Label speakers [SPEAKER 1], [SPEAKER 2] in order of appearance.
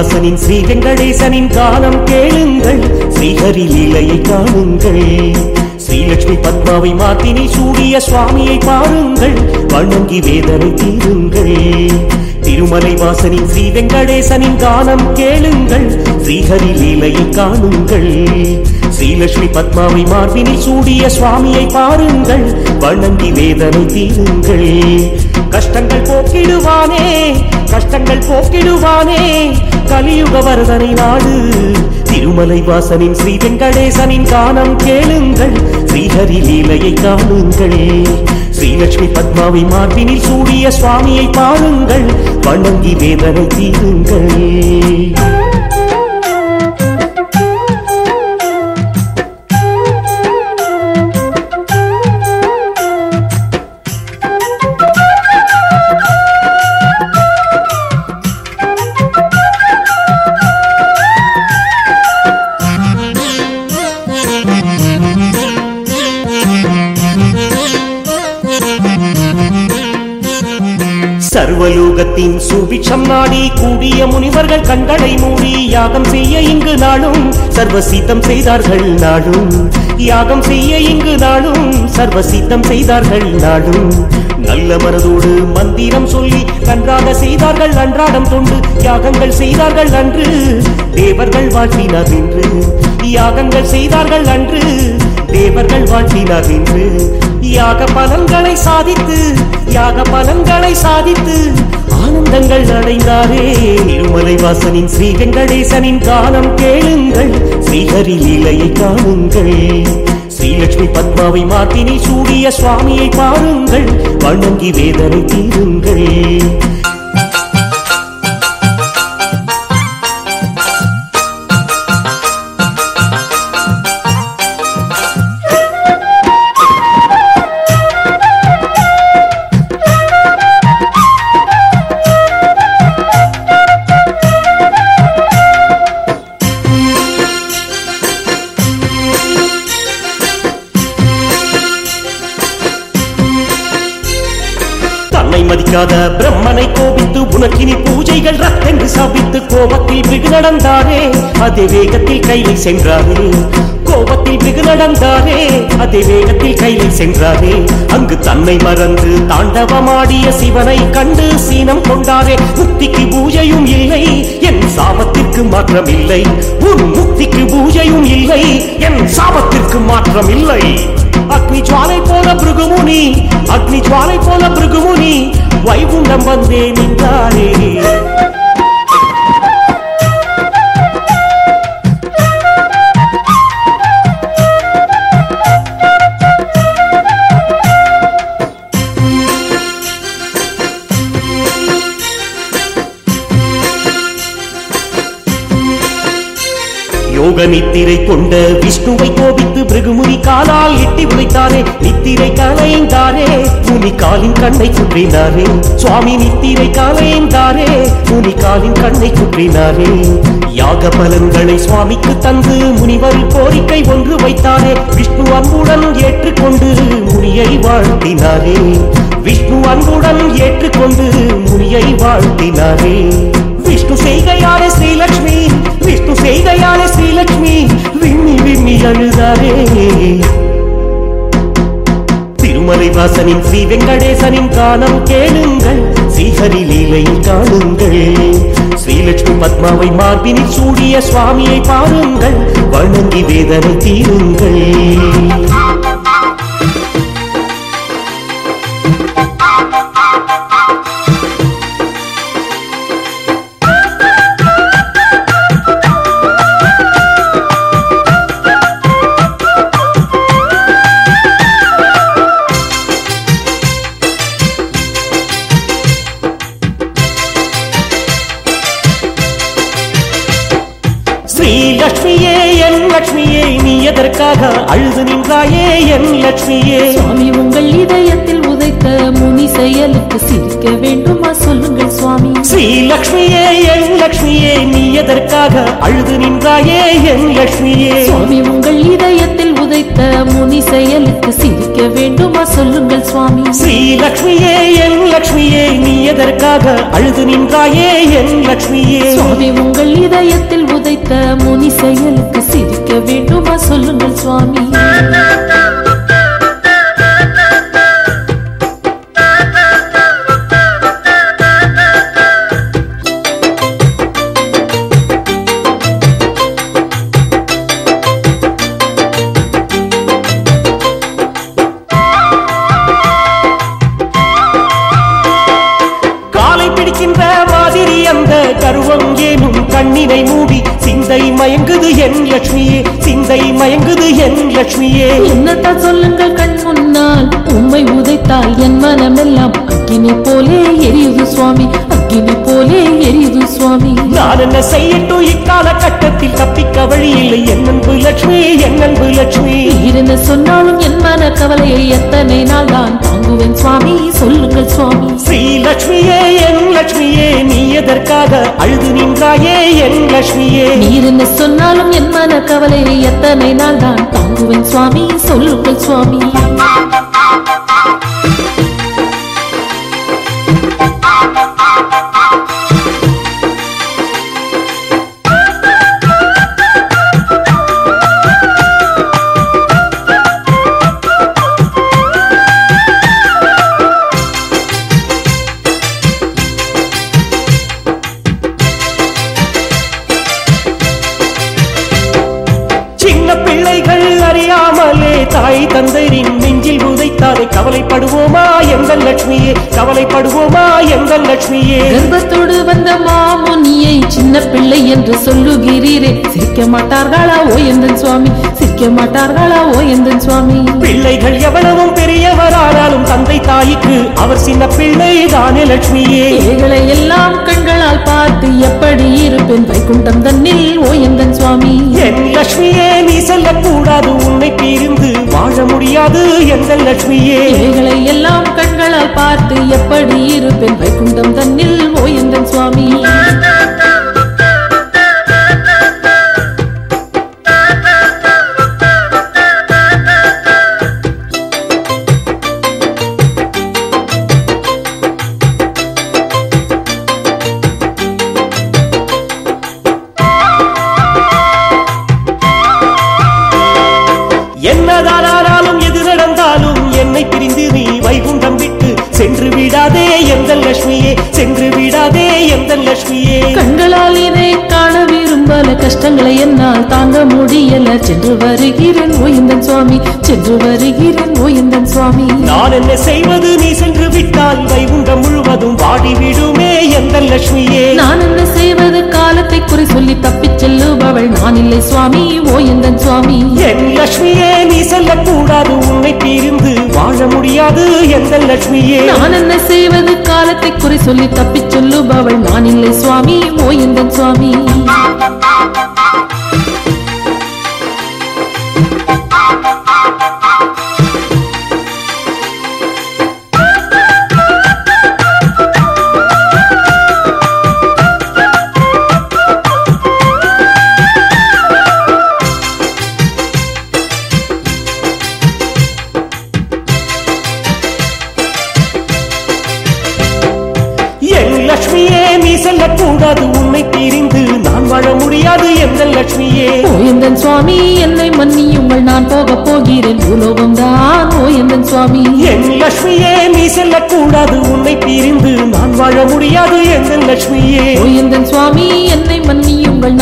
[SPEAKER 1] திருமலை வாசனின் ஸ்ரீ வெங்கடேசனின் கானம் கேளுங்கள். ஸ்ரீஹரி லீலையை காணுங்கள். ஸ்ரீலட்சுமி பத்மாவை மாத்தினை சூடிய சுவாமியை பாருங்கள். வணங்கி வேதனை தீருங்கள். திருமலை வாசனின் ஸ்ரீ வெங்கடேசனின் கானம் கேளுங்கள். ஸ்ரீஹரி லீலையை காணுங்கள். ஸ்ரீலட்சுமி பத்மாவை மார்பினில் சூடிய சுவாமியை பாருங்கள். வணங்கி வேதனை தீருங்கள். கஷ்டங்கள் போக்கிடுவானே கஷ்டங்கள் போக்கிடுவானே. கலியுக வரதனை நாடு. திருமலை வாசனின் ஸ்ரீ வெங்கடேசனின் கானம் கேளுங்கள். ஸ்ரீஹரி லீலையை காணுங்கள். ஸ்ரீலட்சுமி பத்மாவை மார்பினில் சூடிய சுவாமியை பாருங்கள். வணங்கி வேதனை தீருங்கள். சர்வலோகத்தின் சுபிட்சம் நாடி கூடிய முனிவர்கள் கண்களை மூடி யாகம் செய்ய இங்கு நாளும் சர்வசீத்தம் செய்தார்கள் நாளும். யாகம் செய்ய இங்கு நாளும் சர்வசீத்தம் செய்தார்கள் நாளும். நல்ல மனதோடு மந்திரம் சொல்லி நன்றாக செய்தார்கள் அன்றாடம் தொண்டு யாகங்கள் செய்தார்கள் அன்று. தேவர்கள் வாழ்த்தினார் என்று யாகங்கள் செய்தார்கள் அன்று. தேவர்கள் வாழ்த்தினார் என்று யாக பலன்களை சாதித்து யாக பலன்களை சாதித்து ஆனந்தங்கள் அடைந்தாரே. இருமலை வாசனின் ஸ்ரீ வெங்கடேசனின் காலம் கேளுங்கள் ஸ்ரீஹரி லீலையை காணுங்கள். ஸ்ரீலட்சுமி பத்மாவை மாத்தினில் சூடிய சுவாமியை பாருங்கள் வணங்கி வேதனை தீருங்கள். மதிக்காத பிரம்மனை கோபித்து உனக்கினி பூஜைகள் ரத்தென்று சபித்து கோபத்தில் வெகு நடந்தாரே. அதே வேகத்தில் கைலை சென்றாரே. கோபத்தில் வெகு நடந்தாரே. அதே வேகத்தில் கைலை சென்றாரே. அங்கு தன்னை மறந்து தாண்டவமாடிய சிவனை கண்டு சீனம் கொண்டாரே. முக்திக்கு பூஜையும் இல்லை என் சாபத்திற்கு மாற்றம் இல்லை உன் முக்திக்கு பூஜையும் இல்லை என் சாபத்திற்கு மாற்றம் இல்லை அக்னி ஜுவாலை போல பிருகுமுனி அக்னி ஜுவாலை போல பிருகுமுனி வைகுண்டம் வந்தே நின்றாரே கொண்ட விஷ்ணுவை கோபித்து பிருகுமுனி காலால் எட்டி உழைத்தாரே நித்திரை கலைந்தாரே முனி காலின் கண்ணை சுற்றினாரே. சுவாமி நித்திரை கலைந்தாரே முனி காலின் கண்ணை சுற்றினாரே. யாக பலன்களை சுவாமிக்கு தந்து முனிவர் கோரிக்கை ஒன்று வைத்தாரே விஷ்ணு அன்புடன் ஏற்றுக்கொண்டு முனியை வாழ்த்தினாரே. விஷ்ணு அன்புடன் ஏற்றுக்கொண்டு முனியை வாழ்த்தினாரே. விஷ்ணு செய்கையான ஸ்ரீலக்ஷ்மி விஷ்ணு செய்கையான ஸ்ரீலக்ஷ்மி அழுதாரே. திருமலை வாசனின் ஸ்ரீ வெங்கடேசனின் காலம் கேளுங்கள். ஸ்ரீஹரி லீலையில் காணுங்கள். ஸ்ரீலட்சுமி பத்மாவை மார்பினில் சூடிய சுவாமியை பாருங்கள். வணங்கி வேதனை தீருங்கள். எதற்காக அழுது நின்றாயே என் லக்ஷ்மியே
[SPEAKER 2] சுவாமி உங்கள் இதயத்தில் உதைத்த முனி செயலுக்கு சிரிக்க வேண்டுமா? சொல்லுங்கள் சுவாமி.
[SPEAKER 1] ஸ்ரீலக்ஷ்மியே என் லக்ஷ்மியே நீ எதற்காக அழுது நின்றாயே என் லக்ஷ்மியே.
[SPEAKER 2] சுவாமி உங்கள் இதயத்தில் உதைத்த முனி செயலுக்கு சிரிக்க வேண்டுமா? சொல்லுங்கள் சுவாமி.
[SPEAKER 1] ஸ்ரீலக்ஷ்மியே என் லட்சுமியே நீ எதற்காக அழுது நின்றாயே என் லட்சுமியே
[SPEAKER 2] சுவாமி உங்கள் இதயத்தில் உதைத்த முனி செயலுக்கு சிரிக்க வேண்டுமா? சொல்லுங்கள் சுவாமி.
[SPEAKER 1] சிந்தை மயங்குது என் லக்ஷ்மியே சிந்தை மயங்குது என் லக்ஷ்மியே
[SPEAKER 2] என்னத்தான் சொல்லுங்கள் கண் முன்னால்? உம்மை உதைத்தால் என் மனமெல்லாம் அக்கினி போலே எரியுது சுவாமி அக்கினி போலே எரியுது சுவாமி.
[SPEAKER 1] நான் என்ன செய்யட்டும்? இக்கால கட்டத்தில் தப்பிக்க வழி இல்லை என் அன்பு லட்சுமி என் அன்பு லட்சுமி.
[SPEAKER 2] என்ன சொன்னாலும் என் மன கவலையை எத்தனை நாள் தான் தாங்குவேன் சுவாமி சொல்லுங்கள் சுவாமி.
[SPEAKER 1] ஸ்ரீ லட்சுமியே என் லட்சுமியே நீ எதற்காக அழுது நின்றாயே என் லட்சுமியே?
[SPEAKER 2] நீர் என்ன சொன்னாலும் என் மன கவலையை எத்தனை நாள் தான் தாங்குவேன் சுவாமி சொல்லுங்கள் சுவாமி.
[SPEAKER 1] அறியாமலே தாய் தந்தையின் நெஞ்சில் உதைத்தாரை கவலைப்படுவோமா எந்த லட்சுமியே? கவலைப்படுவோமா எந்த லட்சுமியே?
[SPEAKER 2] கர்ப்பத்தோடு வந்த மாமுனியை சின்ன பிள்ளை என்று சொல்லுகிறீரே. சிரிக்க மாட்டார்களா ஓ எந்தன் சுவாமி? சிரிக்க மாட்டார்களா ஓ எந்தன் சுவாமி?
[SPEAKER 1] பிள்ளைகள் எவ்வளவும் பெரியவரானாலும் தந்தை தாய்க்கு அவர் சின்ன பிள்ளை தானே லட்சுமியே.
[SPEAKER 2] இவைகளை எல்லாம் கண்களால் பார்த்து எப்படி இருப்பேன்? வைகுண்டம் தன்னில் ஓ எந்தன் சுவாமி?
[SPEAKER 1] என் லட்சுமியே நீ செல்லக்கூடாது உன்னை பிரிந்து வாழ முடியாது எந்த லட்சுமியே.
[SPEAKER 2] இவைகளை எல்லாம் கண்களால் பார்த்து எப்படி இருப்பேன்? வைகுண்டம் தன்னில் ஓ எந்தன் சுவாமி? முடியல சென்று வருகிறேன் ஓயந்தன் சுவாமி. சென்று வருகிறேன் ஓயந்தன் சுவாமி.
[SPEAKER 1] நான் என்ன செய்வது? நீ சென்று விட்டால் வைகுண்டம் முழுவதும் வாடி விடுமே எந்த லட்சுமியே.
[SPEAKER 2] நான் என்ன செய்வது? காலத்தை குறை சொல்லி தப்பிச் செல்லுபவள் நான் இல்லை சுவாமி ஓயந்தன் சுவாமி.
[SPEAKER 1] என் லட்சுமியே நீ செல்லக்கூடாது உன்னை பிரிந்து வாழ முடியாது எந்த லட்சுமியே.
[SPEAKER 2] நான் என்ன செய்வது? காலத்தை குறை சொல்லி தப்பிச் சொல்லுபவள் நான் இல்லை சுவாமி ஓயந்தன் சுவாமி.
[SPEAKER 1] லட்சுமியே நீ செல்லக்கூடாது உன்னை பிரிந்து நான் வாழ முடியாது எந்த லட்சுமியே.
[SPEAKER 2] ஓயந்தன் சுவாமி என்னை மன்னியுங்கள் நான் போக போகிறேன். பூலோகம் தான் ஓயந்தன் சுவாமி.
[SPEAKER 1] என் லட்சுமியே நீ செல்லக்கூடாது உன்னை பிரிந்து நான் வாழ முடியாது எந்த லட்சுமியே.
[SPEAKER 2] ஓயந்தன் சுவாமி என்னை மன்னியுங்கள்